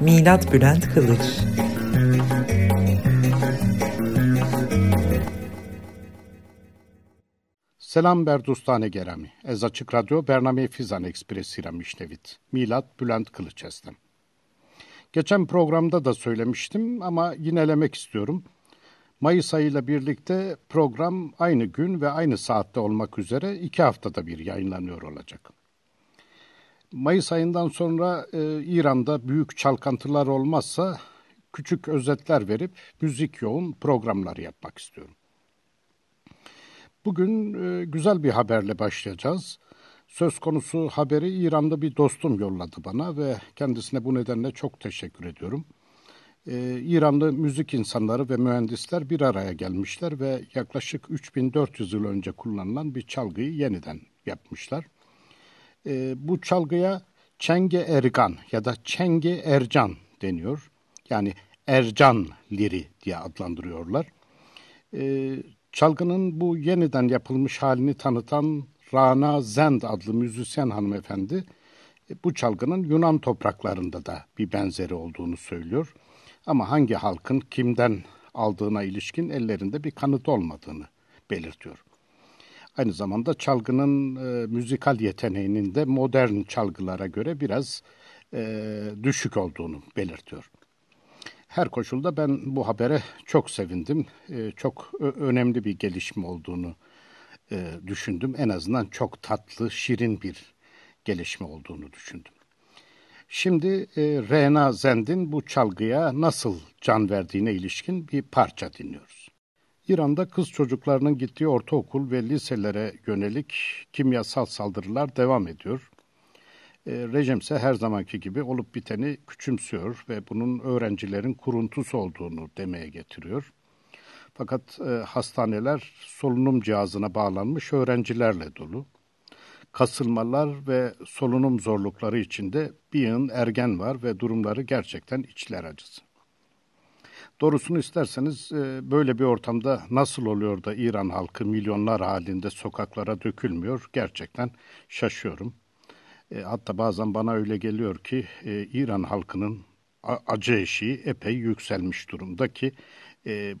Milat Bülent Kılıç Selam berdustane gerami. Ez açık radyo Bername Fizan Ekspresi ramişnevit. Milat Bülent Kılıç estem. Geçen programda da söylemiştim ama yinelemek istiyorum. Mayıs ayıyla birlikte program aynı gün ve aynı saatte olmak üzere iki haftada bir yayınlanıyor olacak. Mayıs ayından sonra e, İran'da büyük çalkantılar olmazsa küçük özetler verip müzik yoğun programlar yapmak istiyorum. Bugün e, güzel bir haberle başlayacağız. Söz konusu haberi İran'da bir dostum yolladı bana ve kendisine bu nedenle çok teşekkür ediyorum. Ee, İranlı müzik insanları ve mühendisler bir araya gelmişler ve yaklaşık 3400 yıl önce kullanılan bir çalgıyı yeniden yapmışlar. Ee, bu çalgıya Çenge Ergan ya da Çenge Ercan deniyor. Yani Ercan liri diye adlandırıyorlar. Ee, çalgının bu yeniden yapılmış halini tanıtan Rana Zend adlı müzisyen hanımefendi e, bu çalgının Yunan topraklarında da bir benzeri olduğunu söylüyor. Ama hangi halkın kimden aldığına ilişkin ellerinde bir kanıt olmadığını belirtiyor. Aynı zamanda çalgının e, müzikal yeteneğinin de modern çalgılara göre biraz e, düşük olduğunu belirtiyor. Her koşulda ben bu habere çok sevindim. E, çok önemli bir gelişme olduğunu e, düşündüm. En azından çok tatlı, şirin bir gelişme olduğunu düşündüm. Şimdi e, Rena Zend'in bu çalgıya nasıl can verdiğine ilişkin bir parça dinliyoruz. İran'da kız çocuklarının gittiği ortaokul ve liselere yönelik kimyasal saldırılar devam ediyor. E, rejim ise her zamanki gibi olup biteni küçümsüyor ve bunun öğrencilerin kuruntusu olduğunu demeye getiriyor. Fakat e, hastaneler solunum cihazına bağlanmış öğrencilerle dolu. Kasılmalar ve solunum zorlukları içinde bir yığın ergen var ve durumları gerçekten içler acısı. Doğrusunu isterseniz e, böyle bir ortamda nasıl oluyor da İran halkı milyonlar halinde sokaklara dökülmüyor gerçekten şaşıyorum. E, hatta bazen bana öyle geliyor ki e, İran halkının acı eşiği epey yükselmiş durumda ki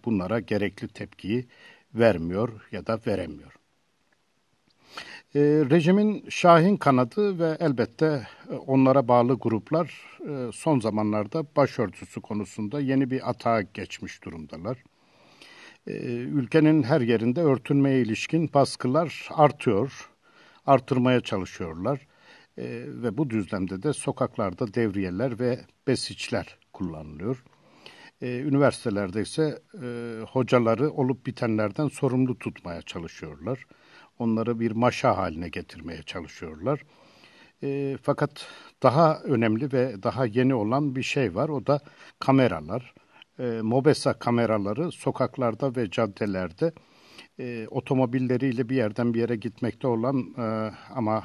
bunlara gerekli tepkiyi vermiyor ya da veremiyor. E, rejimin Şahin kanadı ve elbette e, onlara bağlı gruplar e, son zamanlarda başörtüsü konusunda yeni bir atağa geçmiş durumdalar. E, ülkenin her yerinde örtünmeye ilişkin baskılar artıyor, artırmaya çalışıyorlar. E, ve bu düzlemde de sokaklarda devriyeler ve besiçler kullanılıyor. E, üniversitelerde ise e, hocaları olup bitenlerden sorumlu tutmaya çalışıyorlar. Onları bir maşa haline getirmeye çalışıyorlar. E, fakat daha önemli ve daha yeni olan bir şey var. O da kameralar. E, Mobesa kameraları sokaklarda ve caddelerde e, otomobilleriyle bir yerden bir yere gitmekte olan e, ama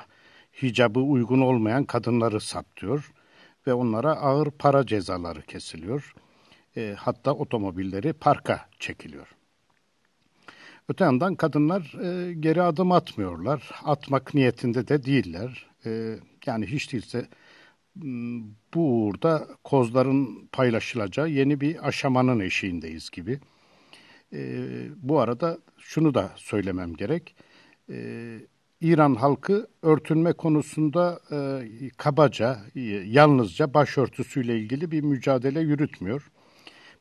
hicabı uygun olmayan kadınları saptıyor ve onlara ağır para cezaları kesiliyor e, hatta otomobilleri parka çekiliyor. Öte yandan kadınlar e, geri adım atmıyorlar. Atmak niyetinde de değiller. E, yani hiç değilse bu uğurda kozların paylaşılacağı yeni bir aşamanın eşiğindeyiz gibi. E, bu arada şunu da söylemem gerek. E, İran halkı örtünme konusunda e, kabaca, e, yalnızca başörtüsüyle ilgili bir mücadele yürütmüyor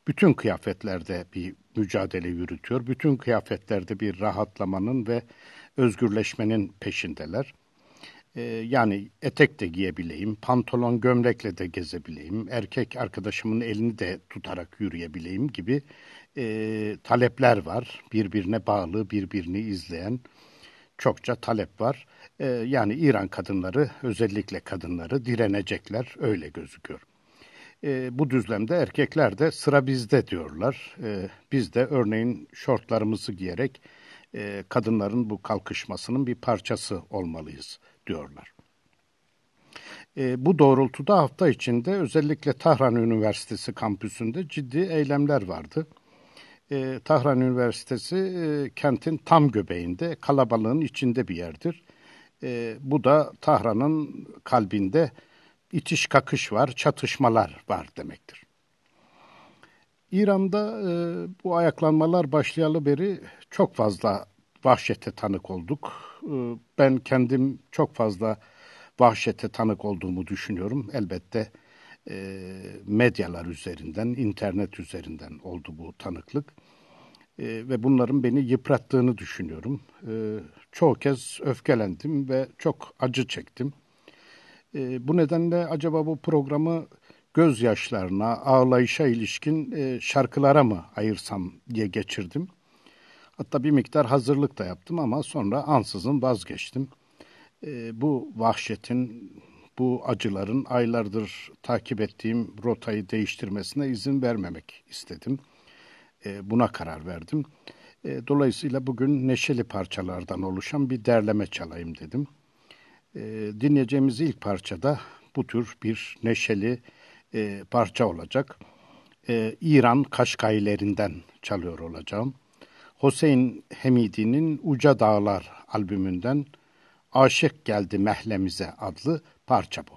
bütün kıyafetlerde bir mücadele yürütüyor. Bütün kıyafetlerde bir rahatlamanın ve özgürleşmenin peşindeler. Ee, yani etek de giyebileyim, pantolon gömlekle de gezebileyim, erkek arkadaşımın elini de tutarak yürüyebileyim gibi e, talepler var. Birbirine bağlı, birbirini izleyen çokça talep var. E, yani İran kadınları, özellikle kadınları direnecekler, öyle gözüküyor. E, bu düzlemde erkekler de sıra bizde diyorlar. E, biz de örneğin şortlarımızı giyerek e, kadınların bu kalkışmasının bir parçası olmalıyız diyorlar. E, bu doğrultuda hafta içinde özellikle Tahran Üniversitesi kampüsünde ciddi eylemler vardı. E, Tahran Üniversitesi e, kentin tam göbeğinde, kalabalığın içinde bir yerdir. E, bu da Tahran'ın kalbinde itiş kakış var, çatışmalar var demektir. İran'da e, bu ayaklanmalar başlayalı beri çok fazla vahşete tanık olduk. E, ben kendim çok fazla vahşete tanık olduğumu düşünüyorum. Elbette e, medyalar üzerinden, internet üzerinden oldu bu tanıklık. E, ve bunların beni yıprattığını düşünüyorum. E, çoğu kez öfkelendim ve çok acı çektim. E, bu nedenle acaba bu programı gözyaşlarına, ağlayışa ilişkin e, şarkılara mı ayırsam diye geçirdim. Hatta bir miktar hazırlık da yaptım ama sonra ansızın vazgeçtim. E, bu vahşetin, bu acıların aylardır takip ettiğim rotayı değiştirmesine izin vermemek istedim. E, buna karar verdim. E, dolayısıyla bugün neşeli parçalardan oluşan bir derleme çalayım dedim. E, dinleyeceğimiz ilk parçada bu tür bir neşeli e, parça olacak. E, İran Kaşkaylerinden çalıyor olacağım. Hüseyin Hemidi'nin Uca Dağlar albümünden Aşık Geldi Mehlemize adlı parça bu.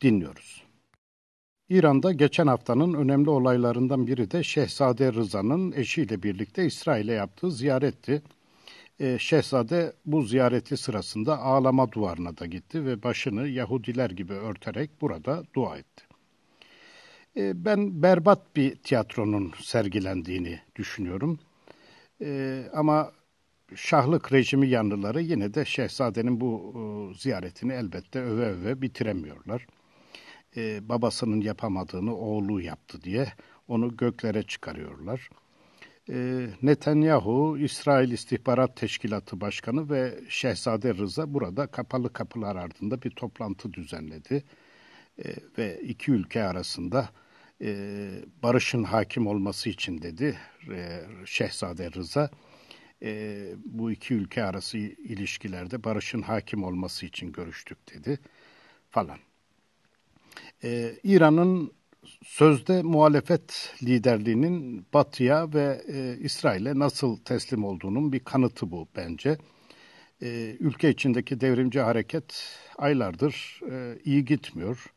Dinliyoruz. İran'da geçen haftanın önemli olaylarından biri de Şehzade Rıza'nın eşiyle birlikte İsrail'e yaptığı ziyaretti. Ee, Şehzade bu ziyareti sırasında ağlama duvarına da gitti ve başını Yahudiler gibi örterek burada dua etti. Ee, ben berbat bir tiyatronun sergilendiğini düşünüyorum. Ee, ama şahlık rejimi yanlıları yine de şehzadenin bu e, ziyaretini elbette öve öve bitiremiyorlar. Ee, babasının yapamadığını oğlu yaptı diye onu göklere çıkarıyorlar. Ee, Netanyahu, İsrail İstihbarat Teşkilatı Başkanı ve Şehzade Rıza burada kapalı kapılar ardında bir toplantı düzenledi. Ee, ve iki ülke arasında e, barışın hakim olması için dedi e, Şehzade Rıza. E, bu iki ülke arası ilişkilerde barışın hakim olması için görüştük dedi falan. İran'ın sözde muhalefet liderliğinin Batı'ya ve e, İsrail'e nasıl teslim olduğunun bir kanıtı bu bence. E, ülke içindeki devrimci hareket aylardır e, iyi gitmiyor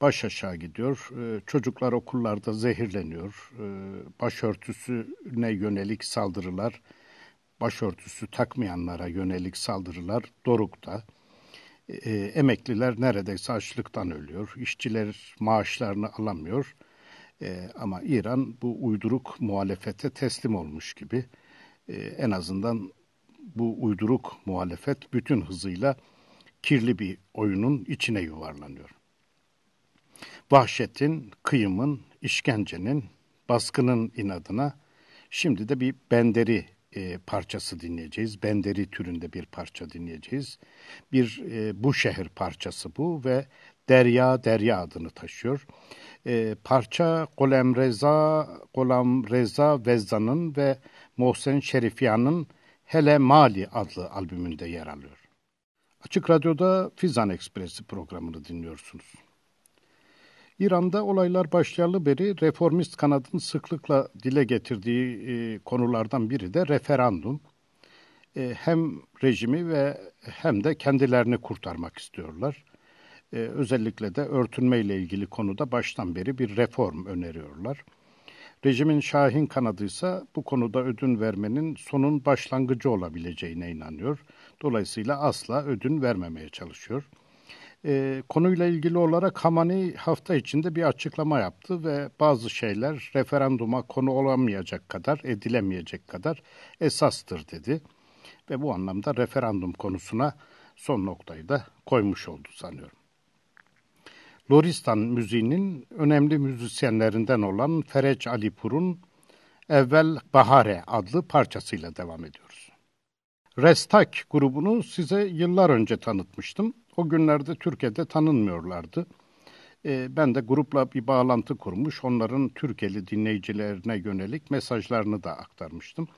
baş aşağı gidiyor. Ee, çocuklar okullarda zehirleniyor. Ee, başörtüsüne yönelik saldırılar, başörtüsü takmayanlara yönelik saldırılar dorukta. Ee, emekliler neredeyse açlıktan ölüyor. İşçiler maaşlarını alamıyor. ama İran bu uyduruk muhalefete teslim olmuş gibi. en azından bu uyduruk muhalefet bütün hızıyla kirli bir oyunun içine yuvarlanıyor. Vahşetin, kıyımın, işkencenin, baskının inadına şimdi de bir benderi e, parçası dinleyeceğiz. Benderi türünde bir parça dinleyeceğiz. Bir e, bu şehir parçası bu ve Derya Derya adını taşıyor. E, parça Golem Reza, Golem Reza Vezza'nın ve Mohsen Şerifiyan'ın Hele Mali adlı albümünde yer alıyor. Açık Radyo'da Fizan Ekspresi programını dinliyorsunuz. İran'da olaylar başlayalı beri reformist kanadın sıklıkla dile getirdiği e, konulardan biri de referandum. E, hem rejimi ve hem de kendilerini kurtarmak istiyorlar. E, özellikle de örtünme ile ilgili konuda baştan beri bir reform öneriyorlar. Rejimin şahin kanadı ise bu konuda ödün vermenin sonun başlangıcı olabileceğine inanıyor. Dolayısıyla asla ödün vermemeye çalışıyor. E, konuyla ilgili olarak Hamani hafta içinde bir açıklama yaptı ve bazı şeyler referanduma konu olamayacak kadar, edilemeyecek kadar esastır dedi. Ve bu anlamda referandum konusuna son noktayı da koymuş oldu sanıyorum. Loristan müziğinin önemli müzisyenlerinden olan Fereç Alipur'un Evvel Bahare adlı parçasıyla devam ediyoruz. Restak grubunu size yıllar önce tanıtmıştım. O günlerde Türkiye'de tanınmıyorlardı. E, ben de grupla bir bağlantı kurmuş, onların Türkiye'li dinleyicilerine yönelik mesajlarını da aktarmıştım.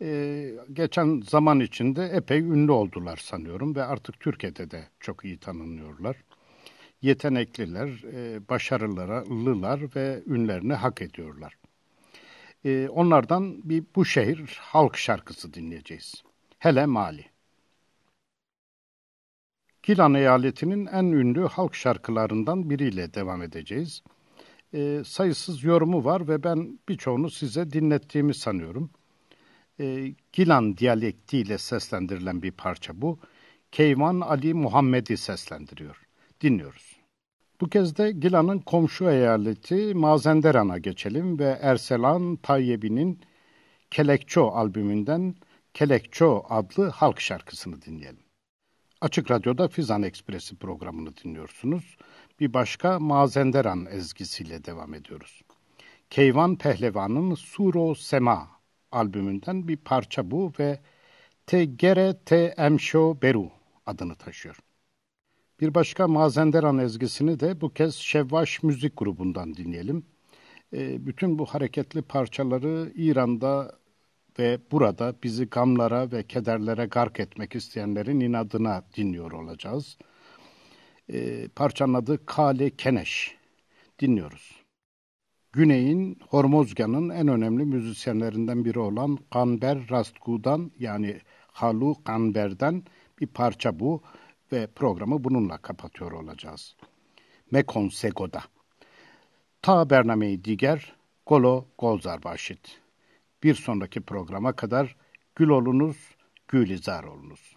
E, geçen zaman içinde epey ünlü oldular sanıyorum ve artık Türkiye'de de çok iyi tanınıyorlar. Yetenekliler, e, başarılılar ve ünlerini hak ediyorlar. E, onlardan bir bu şehir halk şarkısı dinleyeceğiz. Hele Mali. Gilan eyaletinin en ünlü halk şarkılarından biriyle devam edeceğiz. E, sayısız yorumu var ve ben birçoğunu size dinlettiğimi sanıyorum. E, Gilan diyalektiyle seslendirilen bir parça bu. Keyvan Ali Muhammed'i seslendiriyor. Dinliyoruz. Bu kez de Gilan'ın komşu eyaleti Mazenderan'a geçelim ve Erselan Tayyebi'nin Kelekço albümünden Kelekço adlı halk şarkısını dinleyelim. Açık Radyo'da Fizan Ekspresi programını dinliyorsunuz. Bir başka Mazenderan ezgisiyle devam ediyoruz. Keyvan Pehlevan'ın Suro Sema albümünden bir parça bu ve Te Gere Te Emşo Beru adını taşıyor. Bir başka Mazenderan ezgisini de bu kez Şevvaş Müzik grubundan dinleyelim. E, bütün bu hareketli parçaları İran'da ve burada bizi gamlara ve kederlere gark etmek isteyenlerin inadına dinliyor olacağız. E, parçanın adı Kale Keneş. Dinliyoruz. Güney'in Hormozgan'ın en önemli müzisyenlerinden biri olan Kanber Rastgu'dan yani Halu Kanber'den bir parça bu ve programı bununla kapatıyor olacağız. Mekon Sego'da. Ta Bernameyi Diger, Golo Golzar Başit. Bir sonraki programa kadar gül olunuz, gülizar olunuz.